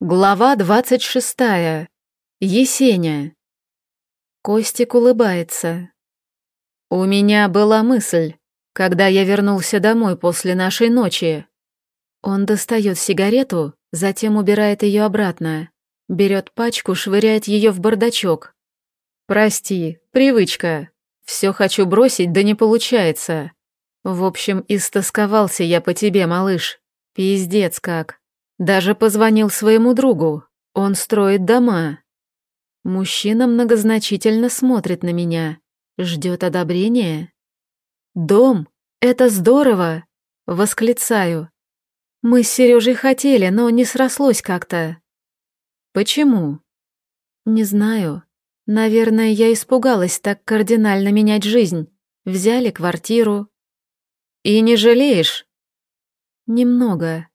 Глава двадцать шестая. Есеня. Костик улыбается. У меня была мысль, когда я вернулся домой после нашей ночи. Он достает сигарету, затем убирает ее обратно, берет пачку, швыряет ее в бардачок. Прости, привычка. Все хочу бросить, да не получается. В общем, истосковался я по тебе, малыш. Пиздец как. Даже позвонил своему другу. Он строит дома. Мужчина многозначительно смотрит на меня. Ждет одобрения. «Дом! Это здорово!» Восклицаю. Мы с Сережей хотели, но не срослось как-то. Почему? Не знаю. Наверное, я испугалась так кардинально менять жизнь. Взяли квартиру. И не жалеешь? Немного.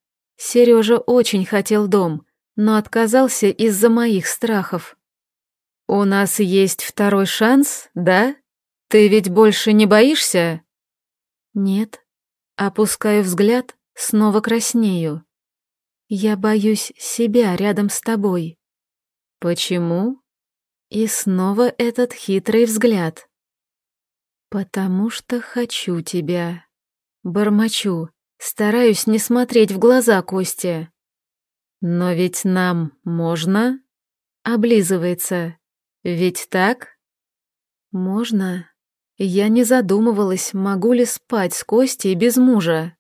Сережа очень хотел дом, но отказался из-за моих страхов. «У нас есть второй шанс, да? Ты ведь больше не боишься?» «Нет». Опускаю взгляд, снова краснею. «Я боюсь себя рядом с тобой». «Почему?» И снова этот хитрый взгляд. «Потому что хочу тебя». Бормочу, Стараюсь не смотреть в глаза Кости. Но ведь нам можно? Облизывается. Ведь так? Можно. Я не задумывалась, могу ли спать с Костей без мужа.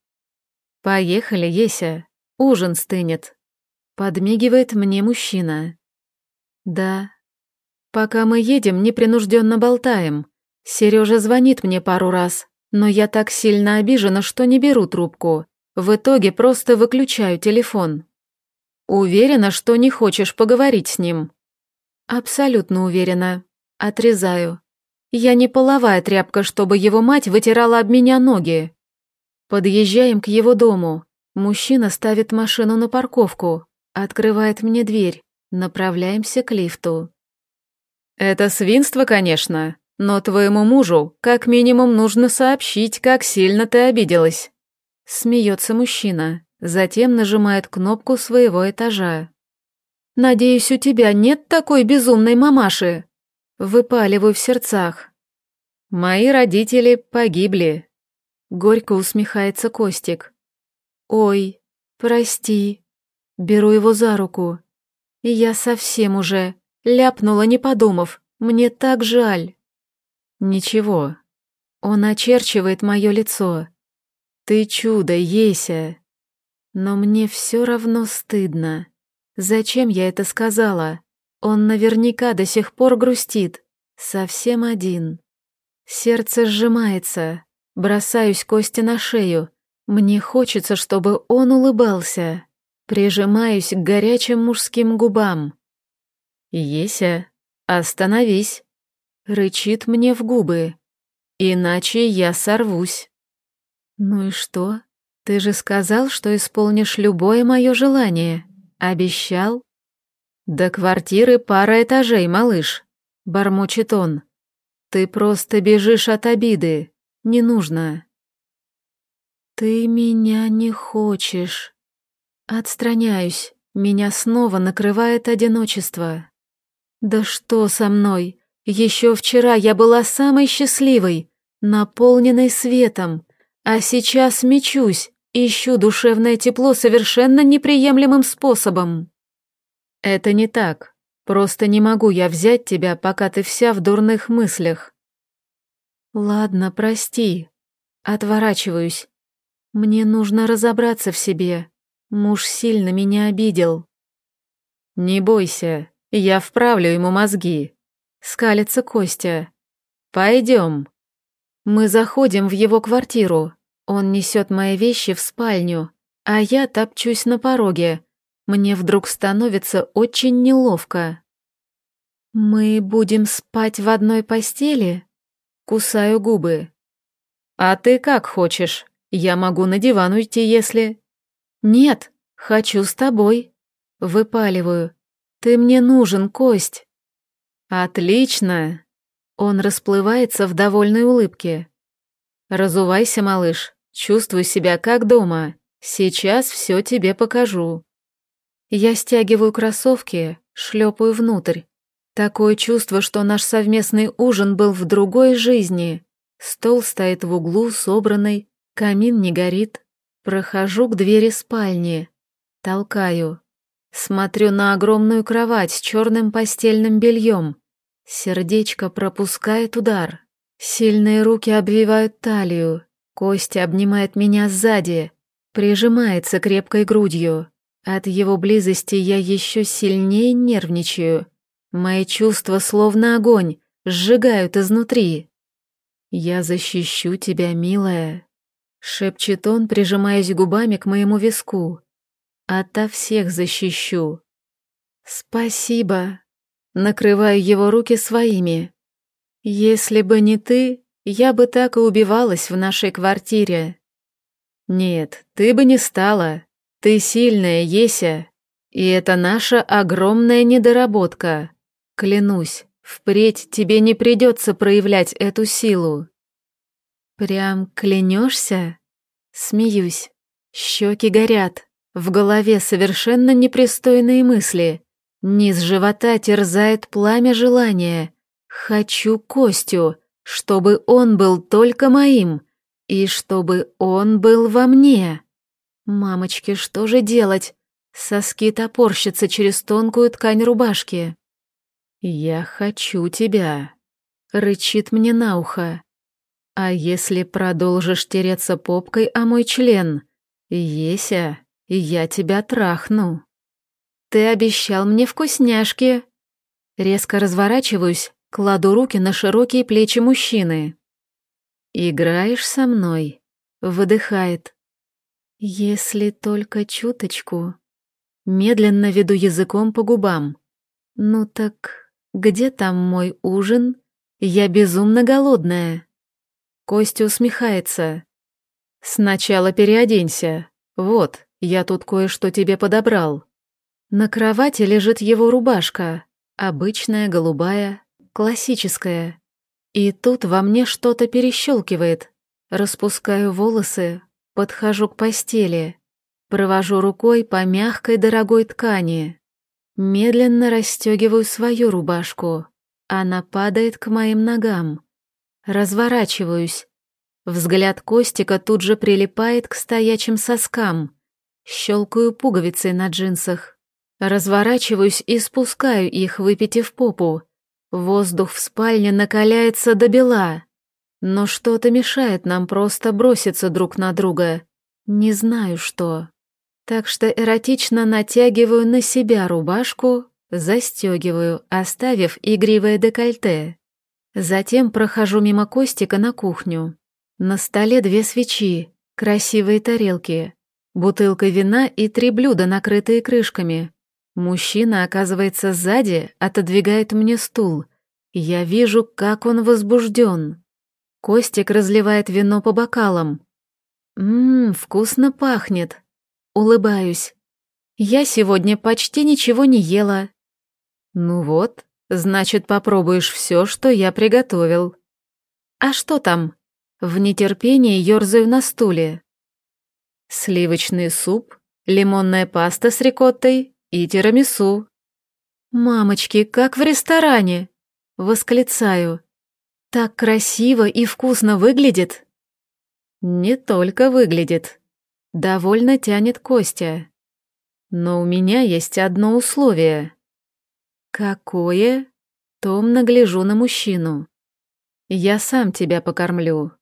Поехали, Еся. Ужин стынет. Подмигивает мне мужчина. Да. Пока мы едем, непринужденно болтаем. Сережа звонит мне пару раз, но я так сильно обижена, что не беру трубку. В итоге просто выключаю телефон. Уверена, что не хочешь поговорить с ним? Абсолютно уверена. Отрезаю. Я не половая тряпка, чтобы его мать вытирала об меня ноги. Подъезжаем к его дому. Мужчина ставит машину на парковку, открывает мне дверь. Направляемся к лифту. «Это свинство, конечно», но твоему мужу как минимум нужно сообщить, как сильно ты обиделась. Смеется мужчина, затем нажимает кнопку своего этажа. «Надеюсь, у тебя нет такой безумной мамаши?» Выпаливаю в сердцах. «Мои родители погибли», — горько усмехается Костик. «Ой, прости». Беру его за руку. Я совсем уже ляпнула, не подумав. Мне так жаль. Ничего. Он очерчивает мое лицо. Ты чудо, Еся. Но мне все равно стыдно. Зачем я это сказала? Он наверняка до сих пор грустит. Совсем один. Сердце сжимается. Бросаюсь Косте на шею. Мне хочется, чтобы он улыбался. Прижимаюсь к горячим мужским губам. «Еся, остановись!» Рычит мне в губы. Иначе я сорвусь. Ну и что? Ты же сказал, что исполнишь любое мое желание. Обещал? До квартиры пара этажей, малыш. Бормочет он. Ты просто бежишь от обиды. Не нужно. Ты меня не хочешь. Отстраняюсь. Меня снова накрывает одиночество. Да что со мной? Еще вчера я была самой счастливой, наполненной светом, а сейчас мечусь, ищу душевное тепло совершенно неприемлемым способом. Это не так. Просто не могу я взять тебя, пока ты вся в дурных мыслях. Ладно, прости. Отворачиваюсь. Мне нужно разобраться в себе. Муж сильно меня обидел. Не бойся, я вправлю ему мозги. Скалится Костя. «Пойдем». Мы заходим в его квартиру. Он несет мои вещи в спальню, а я топчусь на пороге. Мне вдруг становится очень неловко. «Мы будем спать в одной постели?» Кусаю губы. «А ты как хочешь? Я могу на диван уйти, если...» «Нет, хочу с тобой». Выпаливаю. «Ты мне нужен, Кость». «Отлично!» Он расплывается в довольной улыбке. «Разувайся, малыш, чувствуй себя как дома. Сейчас все тебе покажу». Я стягиваю кроссовки, шлепаю внутрь. Такое чувство, что наш совместный ужин был в другой жизни. Стол стоит в углу, собранный, камин не горит. Прохожу к двери спальни. Толкаю. Смотрю на огромную кровать с черным постельным бельем. Сердечко пропускает удар. Сильные руки обвивают талию. Костя обнимает меня сзади, прижимается крепкой грудью. От его близости я еще сильнее нервничаю. Мои чувства, словно огонь, сжигают изнутри. «Я защищу тебя, милая», — шепчет он, прижимаясь губами к моему виску. «Ото всех защищу». «Спасибо», — накрываю его руки своими. «Если бы не ты, я бы так и убивалась в нашей квартире». «Нет, ты бы не стала. Ты сильная, Еся. И это наша огромная недоработка. Клянусь, впредь тебе не придется проявлять эту силу. Прям клянешься? Смеюсь. Щеки горят. В голове совершенно непристойные мысли. Низ живота терзает пламя желания. Хочу Костю, чтобы он был только моим, и чтобы он был во мне. Мамочки, что же делать? Соски топорщатся через тонкую ткань рубашки. «Я хочу тебя», — рычит мне на ухо. «А если продолжишь тереться попкой о мой член? Еся, я тебя трахну». «Ты обещал мне вкусняшки». Резко разворачиваюсь, кладу руки на широкие плечи мужчины. «Играешь со мной?» — выдыхает. «Если только чуточку». Медленно веду языком по губам. «Ну так «Где там мой ужин? Я безумно голодная». Костя усмехается. «Сначала переоденься. Вот, я тут кое-что тебе подобрал». На кровати лежит его рубашка, обычная, голубая, классическая. И тут во мне что-то перещелкивает. Распускаю волосы, подхожу к постели, провожу рукой по мягкой дорогой ткани. Медленно расстегиваю свою рубашку. Она падает к моим ногам. Разворачиваюсь. Взгляд Костика тут же прилипает к стоячим соскам. Щелкаю пуговицей на джинсах. Разворачиваюсь и спускаю их, выпитив попу. Воздух в спальне накаляется до бела. Но что-то мешает нам просто броситься друг на друга. Не знаю что так что эротично натягиваю на себя рубашку, застегиваю, оставив игривое декольте. Затем прохожу мимо Костика на кухню. На столе две свечи, красивые тарелки, бутылка вина и три блюда, накрытые крышками. Мужчина оказывается сзади, отодвигает мне стул. Я вижу, как он возбужден. Костик разливает вино по бокалам. Ммм, вкусно пахнет. Улыбаюсь. Я сегодня почти ничего не ела. Ну вот, значит, попробуешь все, что я приготовил. А что там? В нетерпении ерзаю на стуле. Сливочный суп, лимонная паста с рикоттой и тирамису. «Мамочки, как в ресторане!» — восклицаю. «Так красиво и вкусно выглядит!» «Не только выглядит», Довольно тянет Костя. Но у меня есть одно условие. Какое? Томно гляжу на мужчину. Я сам тебя покормлю.